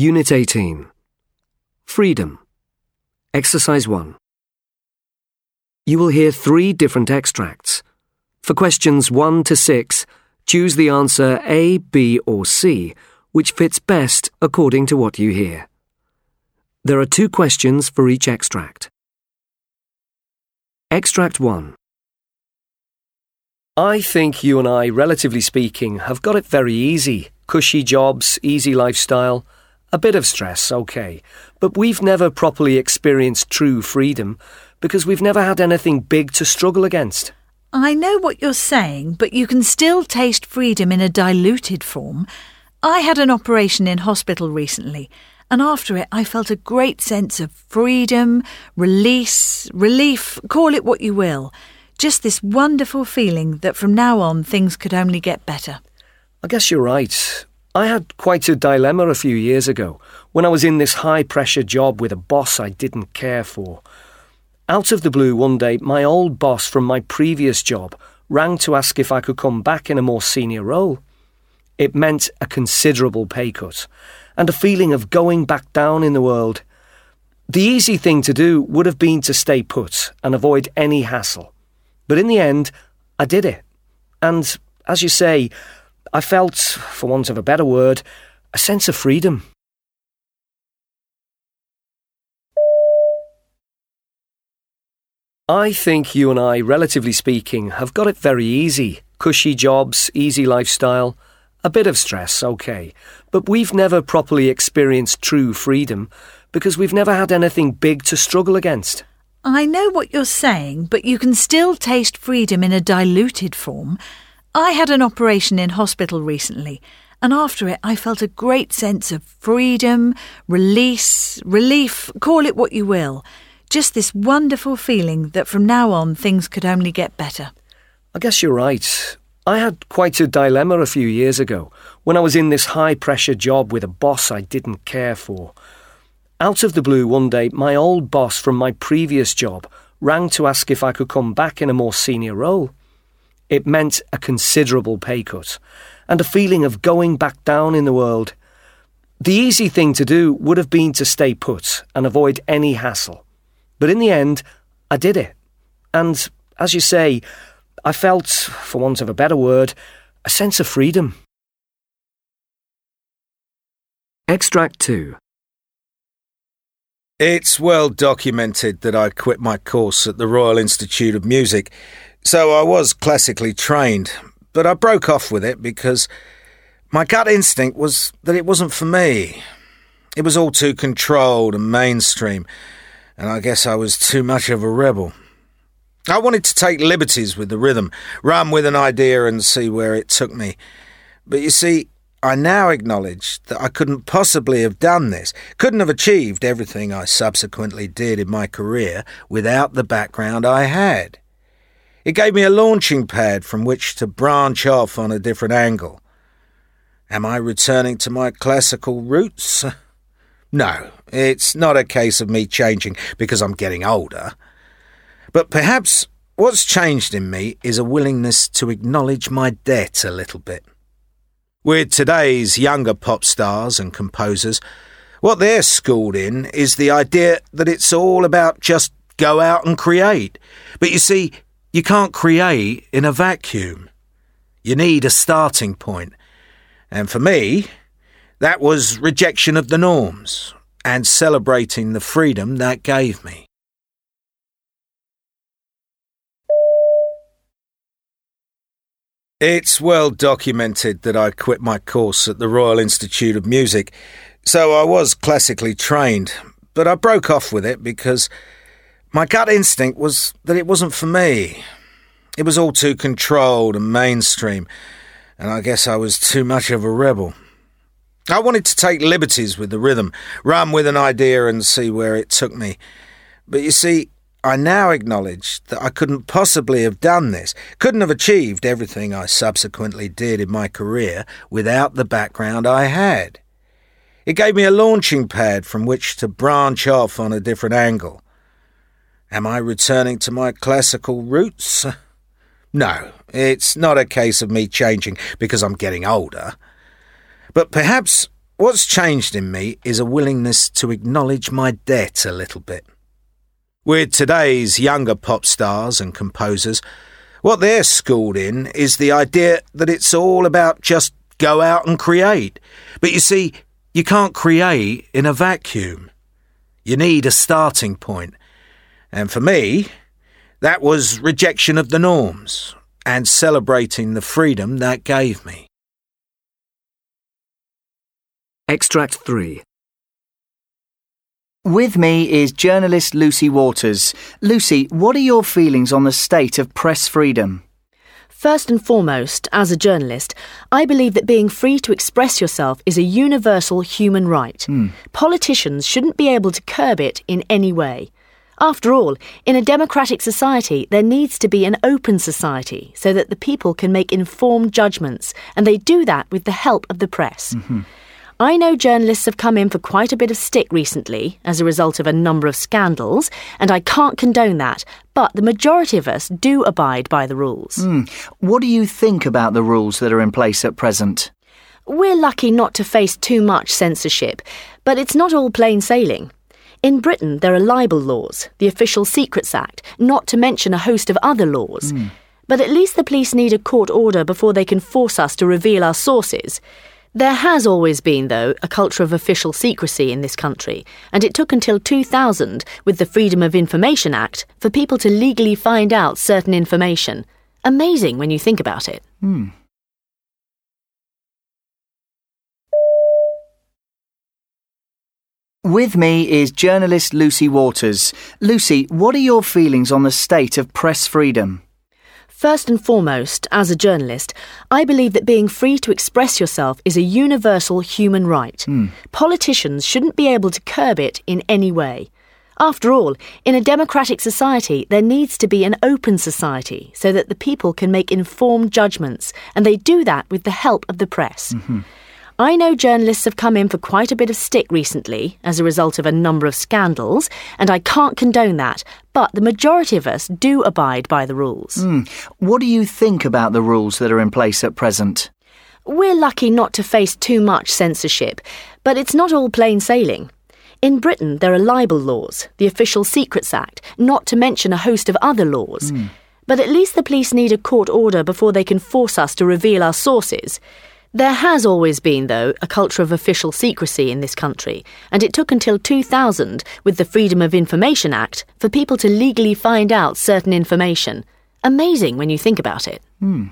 Unit 18 Freedom. Exercise 1. You will hear three different extracts. For questions 1 to 6, choose the answer A, B, or C, which fits best according to what you hear. There are two questions for each extract. Extract 1. I think you and I, relatively speaking, have got it very easy. Cushy jobs, easy lifestyle. A bit of stress, okay. But we've never properly experienced true freedom because we've never had anything big to struggle against. I know what you're saying, but you can still taste freedom in a diluted form. I had an operation in hospital recently, and after it, I felt a great sense of freedom, release, relief, call it what you will. Just this wonderful feeling that from now on things could only get better. I guess you're right. I had quite a dilemma a few years ago when I was in this high pressure job with a boss I didn't care for. Out of the blue one day, my old boss from my previous job rang to ask if I could come back in a more senior role. It meant a considerable pay cut and a feeling of going back down in the world. The easy thing to do would have been to stay put and avoid any hassle. But in the end, I did it. And, as you say, I felt, for want of a better word, a sense of freedom. I think you and I, relatively speaking, have got it very easy. Cushy jobs, easy lifestyle. A bit of stress, okay. But we've never properly experienced true freedom because we've never had anything big to struggle against. I know what you're saying, but you can still taste freedom in a diluted form. I had an operation in hospital recently, and after it, I felt a great sense of freedom, release, relief, call it what you will. Just this wonderful feeling that from now on things could only get better. I guess you're right. I had quite a dilemma a few years ago when I was in this high pressure job with a boss I didn't care for. Out of the blue one day, my old boss from my previous job rang to ask if I could come back in a more senior role. It meant a considerable pay cut and a feeling of going back down in the world. The easy thing to do would have been to stay put and avoid any hassle. But in the end, I did it. And, as you say, I felt, for want of a better word, a sense of freedom. Extract 2 It's well documented that I quit my course at the Royal Institute of Music, so I was classically trained, but I broke off with it because my gut instinct was that it wasn't for me. It was all too controlled and mainstream, and I guess I was too much of a rebel. I wanted to take liberties with the rhythm, run with an idea and see where it took me. But you see, I now acknowledge that I couldn't possibly have done this, couldn't have achieved everything I subsequently did in my career without the background I had. It gave me a launching pad from which to branch off on a different angle. Am I returning to my classical roots? No, it's not a case of me changing because I'm getting older. But perhaps what's changed in me is a willingness to acknowledge my debt a little bit. With today's younger pop stars and composers, what they're schooled in is the idea that it's all about just go out and create. But you see, you can't create in a vacuum. You need a starting point. And for me, that was rejection of the norms and celebrating the freedom that gave me. It's well documented that I quit my course at the Royal Institute of Music, so I was classically trained, but I broke off with it because my gut instinct was that it wasn't for me. It was all too controlled and mainstream, and I guess I was too much of a rebel. I wanted to take liberties with the rhythm, run with an idea and see where it took me. But you see, I now acknowledge that I couldn't possibly have done this, couldn't have achieved everything I subsequently did in my career without the background I had. It gave me a launching pad from which to branch off on a different angle. Am I returning to my classical roots? No, it's not a case of me changing because I'm getting older. But perhaps What's changed in me is a willingness to acknowledge my debt a little bit. With today's younger pop stars and composers, what they're schooled in is the idea that it's all about just go out and create. But you see, you can't create in a vacuum. You need a starting point. And for me, that was rejection of the norms and celebrating the freedom that gave me. Extract 3. With me is journalist Lucy Waters. Lucy, what are your feelings on the state of press freedom? First and foremost, as a journalist, I believe that being free to express yourself is a universal human right. Hmm. Politicians shouldn't be able to curb it in any way. After all, in a democratic society, there needs to be an open society so that the people can make informed judgments, and they do that with the help of the press. Mm-hmm. I know journalists have come in for quite a bit of stick recently as a result of a number of scandals, and I can't condone that, but the majority of us do abide by the rules. Hmm. What do you think about the rules that are in place at present? We're lucky not to face too much censorship, but it's not all plain sailing. In Britain, there are libel laws, the Official Secrets Act, not to mention a host of other laws. Hmm. But at least the police need a court order before they can force us to reveal our sources. There has always been, though, a culture of official secrecy in this country, and it took until 2000, with the Freedom of Information Act, for people to legally find out certain information. Amazing when you think about it. Hmm. With me is journalist Lucy Waters. Lucy, what are your feelings on the state of press freedom? First and foremost, as a journalist, I believe that being free to express yourself is a universal human right. Hmm. Politicians shouldn't be able to curb it in any way. After all, in a democratic society, there needs to be an open society so that the people can make informed judgments, and they do that with the help of the press. Mm-hmm. I know journalists have come in for quite a bit of stick recently as a result of a number of scandals, and I can't condone that, but the majority of us do abide by the rules. Hmm. What do you think about the rules that are in place at present? We're lucky not to face too much censorship, but it's not all plain sailing. In Britain, there are libel laws, the Official Secrets Act, not to mention a host of other laws. Hmm. But at least the police need a court order before they can force us to reveal our sources. There has always been, though, a culture of official secrecy in this country, and it took until 2000, with the Freedom of Information Act, for people to legally find out certain information. Amazing when you think about it. Hmm.